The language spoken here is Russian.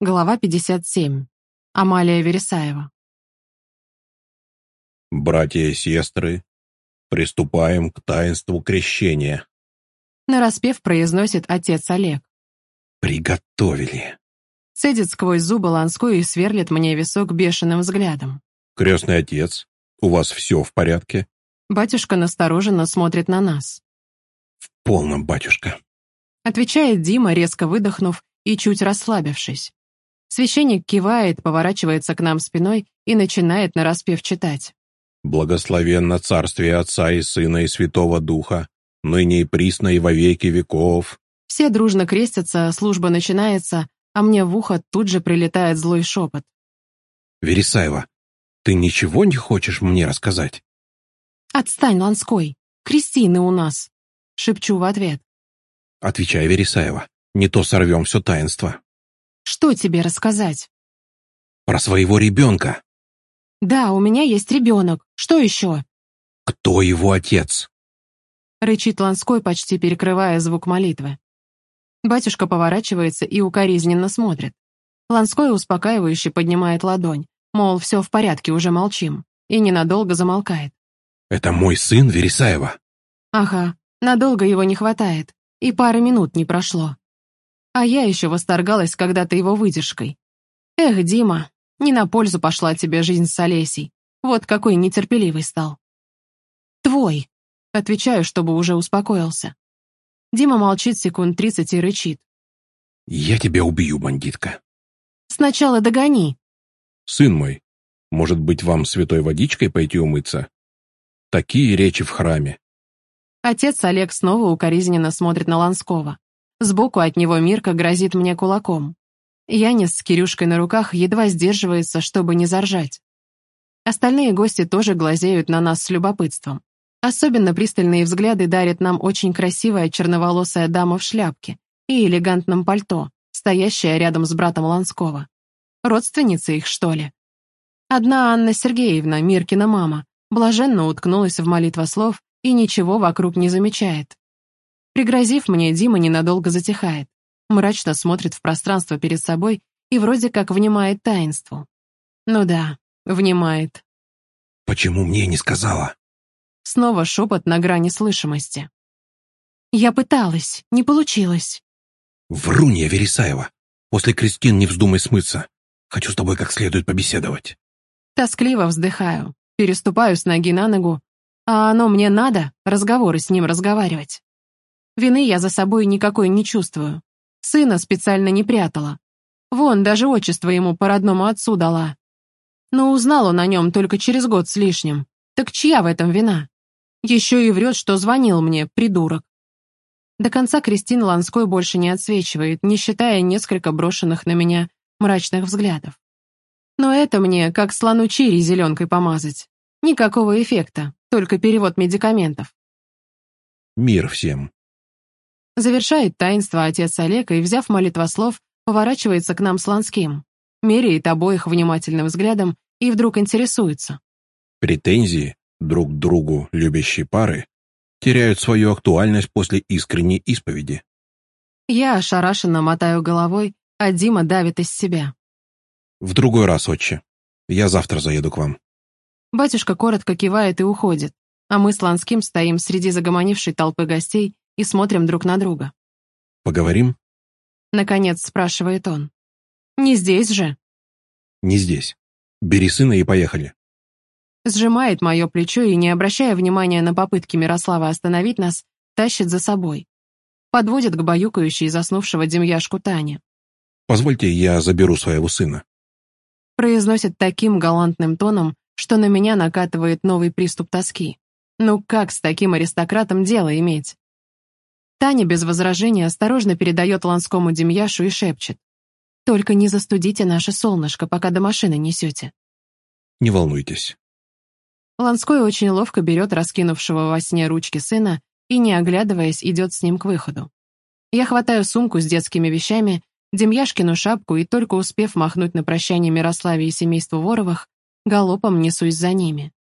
Глава 57. Амалия Вересаева. Братья и сестры, приступаем к таинству крещения. Нараспев произносит отец Олег. Приготовили. Цедит сквозь зубы Ланской и сверлит мне висок бешеным взглядом. Крестный отец, у вас все в порядке? Батюшка настороженно смотрит на нас. В полном, батюшка. Отвечает Дима, резко выдохнув и чуть расслабившись. Священник кивает, поворачивается к нам спиной и начинает нараспев читать. «Благословенно царствие Отца и Сына и Святого Духа, ныне и присно и во веки веков». Все дружно крестятся, служба начинается, а мне в ухо тут же прилетает злой шепот. «Вересаева, ты ничего не хочешь мне рассказать?» «Отстань, Ланской! Крестины у нас!» — шепчу в ответ. «Отвечай, Вересаева, не то сорвем все таинство». Что тебе рассказать? Про своего ребенка. Да, у меня есть ребенок. Что еще? Кто его отец? Рычит Ланской, почти перекрывая звук молитвы. Батюшка поворачивается и укоризненно смотрит. Ланской успокаивающе поднимает ладонь, мол, все в порядке, уже молчим, и ненадолго замолкает. «Это мой сын Вересаева?» «Ага, надолго его не хватает, и пары минут не прошло. А я еще восторгалась когда-то его выдержкой. Эх, Дима, не на пользу пошла тебе жизнь с Олесей. Вот какой нетерпеливый стал. Твой. Отвечаю, чтобы уже успокоился. Дима молчит секунд тридцать и рычит. Я тебя убью, бандитка. Сначала догони. Сын мой, может быть, вам святой водичкой пойти умыться? Такие речи в храме. Отец Олег снова укоризненно смотрит на Ланского. Сбоку от него Мирка грозит мне кулаком. Янис с Кирюшкой на руках едва сдерживается, чтобы не заржать. Остальные гости тоже глазеют на нас с любопытством. Особенно пристальные взгляды дарит нам очень красивая черноволосая дама в шляпке и элегантном пальто, стоящая рядом с братом Ланского. Родственница их, что ли? Одна Анна Сергеевна, Миркина мама, блаженно уткнулась в молитвослов и ничего вокруг не замечает. Пригрозив мне, Дима ненадолго затихает, мрачно смотрит в пространство перед собой и вроде как внимает таинству. Ну да, внимает. «Почему мне не сказала?» Снова шепот на грани слышимости. «Я пыталась, не получилось». «Врунья Вересаева! После Кристин не вздумай смыться. Хочу с тобой как следует побеседовать». Тоскливо вздыхаю, переступаю с ноги на ногу. А оно мне надо, разговоры с ним разговаривать. Вины я за собой никакой не чувствую. Сына специально не прятала. Вон, даже отчество ему по родному отцу дала. Но узнал он о нем только через год с лишним. Так чья в этом вина? Еще и врет, что звонил мне, придурок. До конца Кристина Ланской больше не отсвечивает, не считая несколько брошенных на меня мрачных взглядов. Но это мне как слону чири зеленкой помазать. Никакого эффекта, только перевод медикаментов. Мир всем. Завершает таинство отец Олег и, взяв молитвослов, поворачивается к нам с Ланским, меряет обоих внимательным взглядом и вдруг интересуется. Претензии друг к другу любящей пары теряют свою актуальность после искренней исповеди. Я ошарашенно мотаю головой, а Дима давит из себя. В другой раз, отче. Я завтра заеду к вам. Батюшка коротко кивает и уходит, а мы с Ланским стоим среди загомонившей толпы гостей и смотрим друг на друга. «Поговорим?» Наконец спрашивает он. «Не здесь же?» «Не здесь. Бери сына и поехали». Сжимает мое плечо и, не обращая внимания на попытки Мирослава остановить нас, тащит за собой. Подводит к баюкающей заснувшего Демьяшку Тане. «Позвольте, я заберу своего сына». Произносит таким галантным тоном, что на меня накатывает новый приступ тоски. Ну как с таким аристократом дело иметь? Таня без возражения осторожно передает Ланскому Демьяшу и шепчет. «Только не застудите наше солнышко, пока до машины несете». «Не волнуйтесь». Ланской очень ловко берет раскинувшего во сне ручки сына и, не оглядываясь, идет с ним к выходу. Я хватаю сумку с детскими вещами, Демьяшкину шапку и, только успев махнуть на прощание Мирославе и семейству Воровых, галопом несусь за ними.